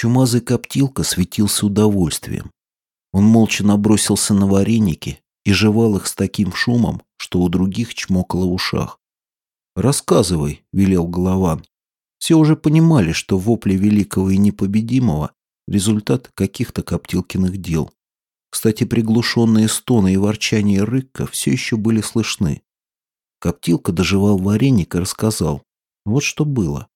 Чумазый коптилка светился удовольствием. Он молча набросился на вареники и жевал их с таким шумом, что у других чмокало в ушах. «Рассказывай», — велел Голован. Все уже понимали, что вопли великого и непобедимого — результат каких-то коптилкиных дел. Кстати, приглушенные стоны и ворчание рыка все еще были слышны. Коптилка доживал вареник и рассказал. Вот что было.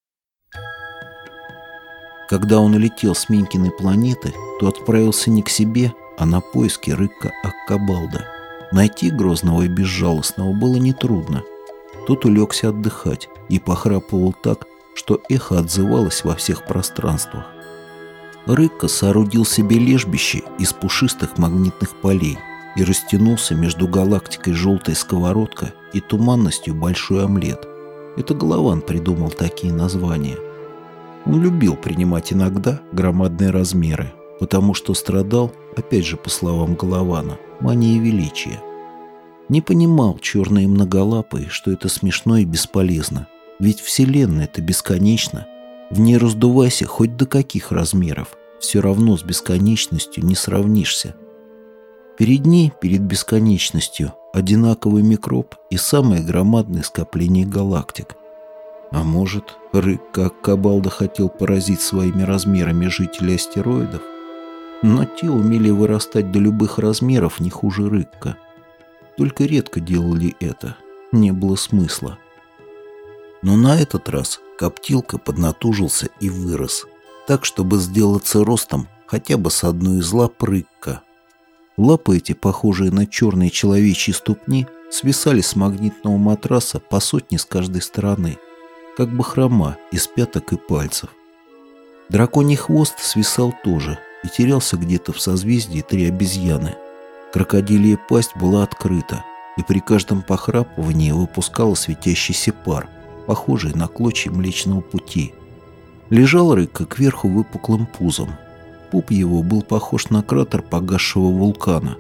Когда он улетел с Минькиной планеты, то отправился не к себе, а на поиски рыка Аккабалда. Найти грозного и безжалостного было нетрудно. Тот улегся отдыхать и похрапывал так, что эхо отзывалось во всех пространствах. Рыкка соорудил себе лежбище из пушистых магнитных полей и растянулся между галактикой «Желтая сковородка» и туманностью «Большой омлет». Это Голован придумал такие названия. Он любил принимать иногда громадные размеры, потому что страдал, опять же по словам Голована, манией величия. Не понимал черные многолапые, что это смешно и бесполезно. Ведь Вселенная это бесконечна. В ней раздувайся хоть до каких размеров. Все равно с бесконечностью не сравнишься. Перед ней, перед бесконечностью, одинаковый микроб и самое громадное скопление галактик. А может, Рык, как Кабалда хотел поразить своими размерами жителей астероидов? Но те умели вырастать до любых размеров не хуже Рыкка. Только редко делали это. Не было смысла. Но на этот раз коптилка поднатужился и вырос, так, чтобы сделаться ростом хотя бы с одной из лап рыкка. Лапы эти, похожие на черные человечьи ступни, свисали с магнитного матраса по сотне с каждой стороны, как бы хрома из пяток и пальцев. Драконий хвост свисал тоже и терялся где-то в созвездии три обезьяны. Крокодилья пасть была открыта, и при каждом похрапывании выпускала светящийся пар, похожий на клочья Млечного Пути. Лежал Рыка кверху выпуклым пузом. Пуп его был похож на кратер погасшего вулкана.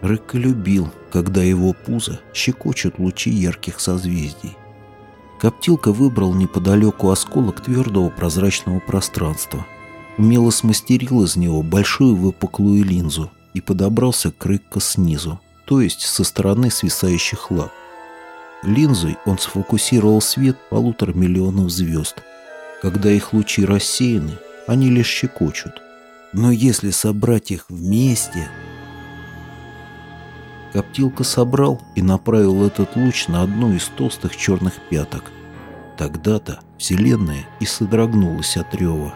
Рыка любил, когда его пузо щекочут лучи ярких созвездий. Коптилка выбрал неподалеку осколок твердого прозрачного пространства. Умело смастерил из него большую выпуклую линзу и подобрался к Рыкка снизу, то есть со стороны свисающих лап. Линзой он сфокусировал свет полутора миллионов звезд. Когда их лучи рассеяны, они лишь щекочут. Но если собрать их вместе... Коптилка собрал и направил этот луч на одну из толстых черных пяток. Тогда-то Вселенная и содрогнулась от рева.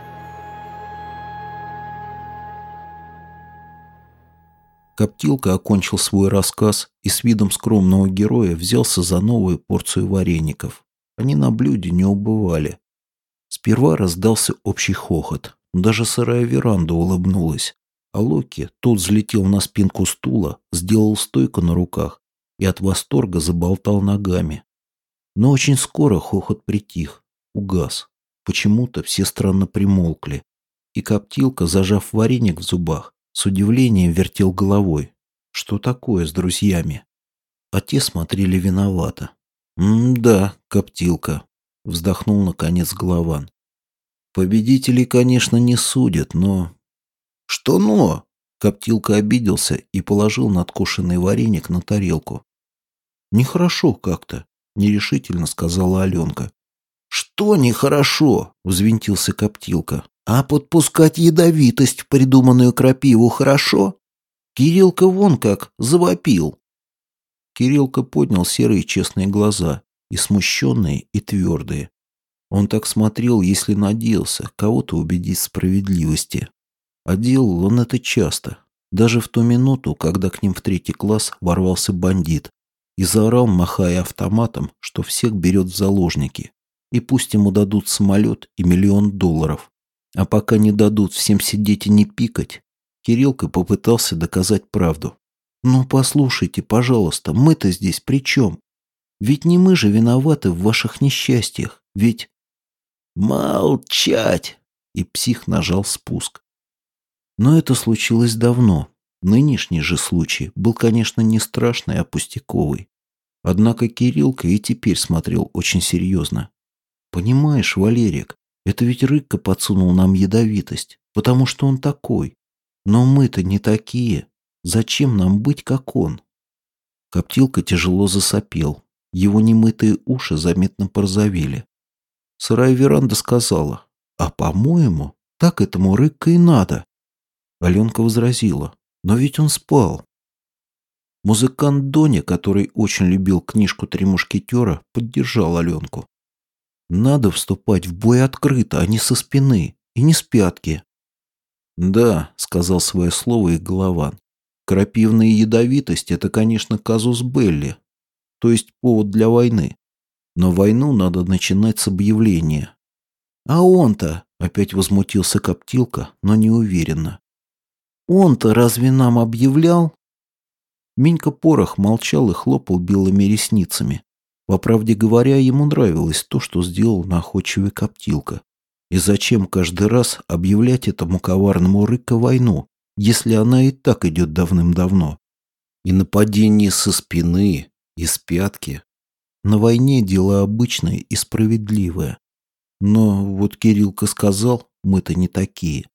Коптилка окончил свой рассказ и с видом скромного героя взялся за новую порцию вареников. Они на блюде не убывали. Сперва раздался общий хохот. Даже сырая веранда улыбнулась. А Локи, тот взлетел на спинку стула, сделал стойку на руках и от восторга заболтал ногами. Но очень скоро хохот притих, угас. Почему-то все странно примолкли. И коптилка, зажав вареник в зубах, с удивлением вертел головой. Что такое с друзьями? А те смотрели виновато. «М-да, коптилка», — вздохнул наконец Голован. «Победителей, конечно, не судят, но...» «Что но?» — коптилка обиделся и положил надкушенный вареник на тарелку. «Нехорошо как-то», — нерешительно сказала Аленка. «Что нехорошо?» — взвинтился коптилка. А подпускать ядовитость придуманную крапиву хорошо? Кириллка вон как завопил. Кириллка поднял серые честные глаза, и смущенные, и твердые. Он так смотрел, если надеялся кого-то убедить в справедливости. А делал он это часто, даже в ту минуту, когда к ним в третий класс ворвался бандит и заорал, махая автоматом, что всех берет в заложники, и пусть ему дадут самолет и миллион долларов. А пока не дадут всем сидеть и не пикать, Кириллка попытался доказать правду. «Ну, послушайте, пожалуйста, мы-то здесь при чем? Ведь не мы же виноваты в ваших несчастьях, ведь...» «Молчать!» И псих нажал спуск. Но это случилось давно. Нынешний же случай был, конечно, не страшный, а пустяковый. Однако Кириллка и теперь смотрел очень серьезно. «Понимаешь, Валерик, это ведь Рыкка подсунул нам ядовитость. потому что он такой. Но мы-то не такие. Зачем нам быть, как он? Коптилка тяжело засопел. Его немытые уши заметно порозовели. Сырая веранда сказала, а по-моему, так этому рыка и надо. Аленка возразила, но ведь он спал. Музыкант Доня, который очень любил книжку «Три мушкетера», поддержал Аленку. Надо вступать в бой открыто, а не со спины, и не с пятки. «Да», — сказал свое слово и Голован. «Крапивная ядовитость — это, конечно, казус Белли, то есть повод для войны. Но войну надо начинать с объявления». «А он-то», — опять возмутился Коптилка, но неуверенно. «Он-то разве нам объявлял?» Минька Порох молчал и хлопал белыми ресницами. По правде говоря, ему нравилось то, что сделал находчивый Коптилка. И зачем каждый раз объявлять этому коварному рыка войну, если она и так идет давным-давно? И нападение со спины, и с пятки. На войне дело обычное и справедливое. Но вот Кириллка сказал, мы-то не такие.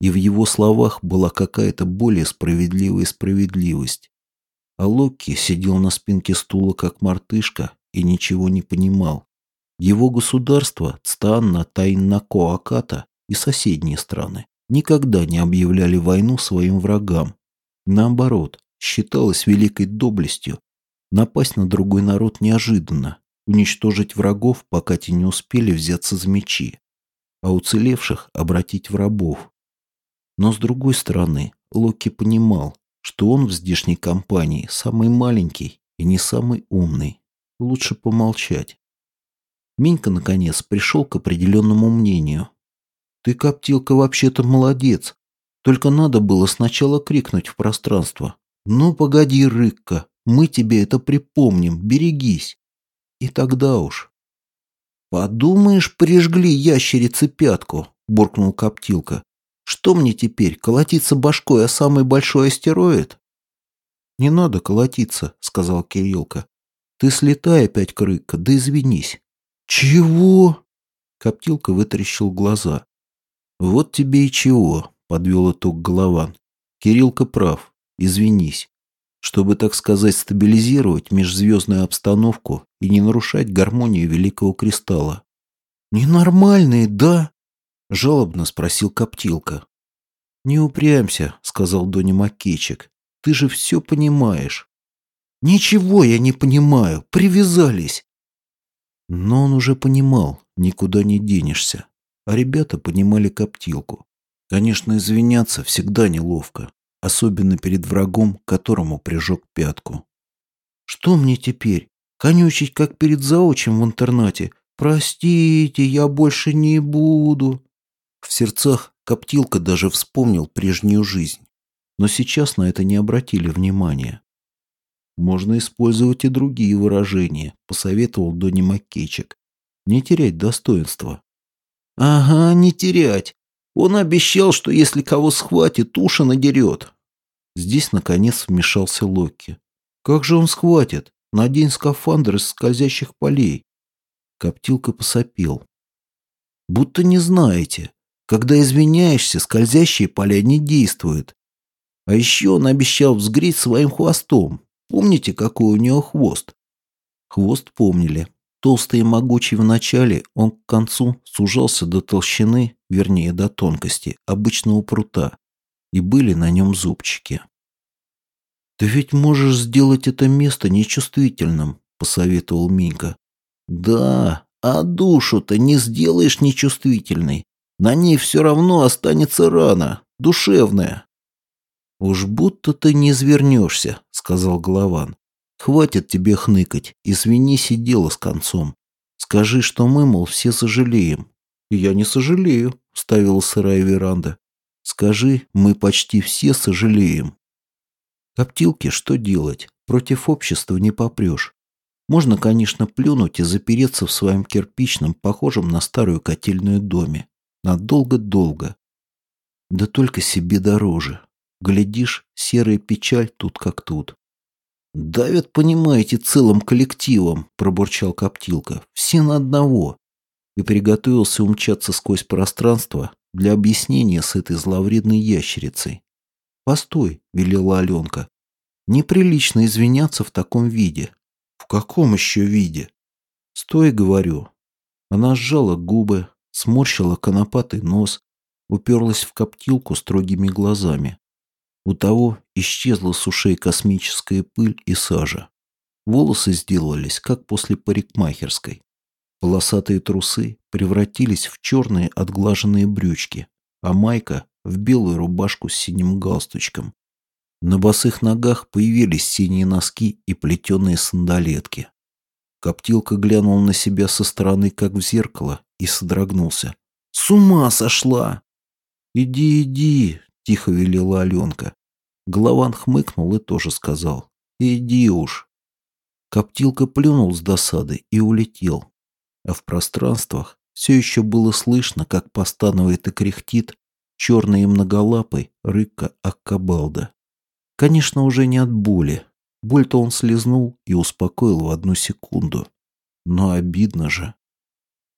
И в его словах была какая-то более справедливая справедливость. А Локки сидел на спинке стула, как мартышка, и ничего не понимал. Его государство, Цтанна, Тайнако, Аката и соседние страны никогда не объявляли войну своим врагам. Наоборот, считалось великой доблестью напасть на другой народ неожиданно, уничтожить врагов, пока те не успели взяться за мечи, а уцелевших обратить в рабов. Но с другой стороны, Локи понимал, что он в здешней компании самый маленький и не самый умный. Лучше помолчать. Минька, наконец, пришел к определенному мнению. «Ты, коптилка, вообще-то молодец. Только надо было сначала крикнуть в пространство. Ну, погоди, Рыкка, мы тебе это припомним, берегись. И тогда уж...» «Подумаешь, прижгли ящерицы пятку», — буркнул коптилка. «Что мне теперь, колотиться башкой о самый большой астероид?» «Не надо колотиться», — сказал Кириллка. «Ты слетай опять, Крыка, да извинись. «Чего?» Коптилка вытаращил глаза. «Вот тебе и чего», — подвел итог Голован. «Кириллка прав. Извинись. Чтобы, так сказать, стабилизировать межзвездную обстановку и не нарушать гармонию Великого Кристалла». «Ненормальные, да?» — жалобно спросил Коптилка. «Не упрямься», — сказал Доня Макейчик. «Ты же все понимаешь». «Ничего я не понимаю. Привязались. Но он уже понимал, никуда не денешься. А ребята понимали коптилку. Конечно, извиняться всегда неловко, особенно перед врагом, которому прижег пятку. «Что мне теперь? Конючить, как перед заочем в интернате? Простите, я больше не буду!» В сердцах Коптилка даже вспомнил прежнюю жизнь. Но сейчас на это не обратили внимания. Можно использовать и другие выражения, посоветовал Донни Маккейчик. Не терять достоинства. Ага, не терять. Он обещал, что если кого схватит, уши надерет. Здесь, наконец, вмешался Локи. Как же он схватит? Надень скафандр из скользящих полей. Коптилка посопел. Будто не знаете. Когда извиняешься, скользящие поля не действуют. А еще он обещал взгреть своим хвостом. Помните, какой у него хвост? Хвост помнили. Толстый и могучий в начале, он к концу сужался до толщины, вернее, до тонкости, обычного прута. И были на нем зубчики. «Ты ведь можешь сделать это место нечувствительным», — посоветовал Минка. «Да, а душу-то не сделаешь нечувствительной. На ней все равно останется рана, душевная». «Уж будто ты не извернешься», — сказал Голован. «Хватит тебе хныкать, извинись и дело с концом. Скажи, что мы, мол, все сожалеем». «Я не сожалею», — ставила сырая веранда. «Скажи, мы почти все сожалеем». Коптилки что делать? Против общества не попрешь. Можно, конечно, плюнуть и запереться в своем кирпичном, похожем на старую котельную доме. Надолго-долго. Да только себе дороже. Глядишь, серая печаль тут как тут. «Давят, понимаете, целым коллективом», — пробурчал Коптилка. «Все на одного». И приготовился умчаться сквозь пространство, для объяснения с этой зловредной ящерицей. «Постой», — велела Аленка. «Неприлично извиняться в таком виде». «В каком еще виде?» «Стой», — говорю. Она сжала губы, сморщила конопатый нос, уперлась в коптилку строгими глазами. У того исчезла с ушей космическая пыль и сажа. Волосы сделались, как после парикмахерской. Полосатые трусы превратились в черные отглаженные брючки, а майка — в белую рубашку с синим галстучком. На босых ногах появились синие носки и плетеные сандалетки. Коптилка глянул на себя со стороны, как в зеркало, и содрогнулся. «С ума сошла!» «Иди, иди!» — тихо велела Аленка. Голован хмыкнул и тоже сказал. «Иди уж!» Коптилка плюнул с досады и улетел. А в пространствах все еще было слышно, как постанывает и кряхтит черный и многолапый рыка Аккабалда. Конечно, уже не от боли. Боль-то он слезнул и успокоил в одну секунду. Но обидно же.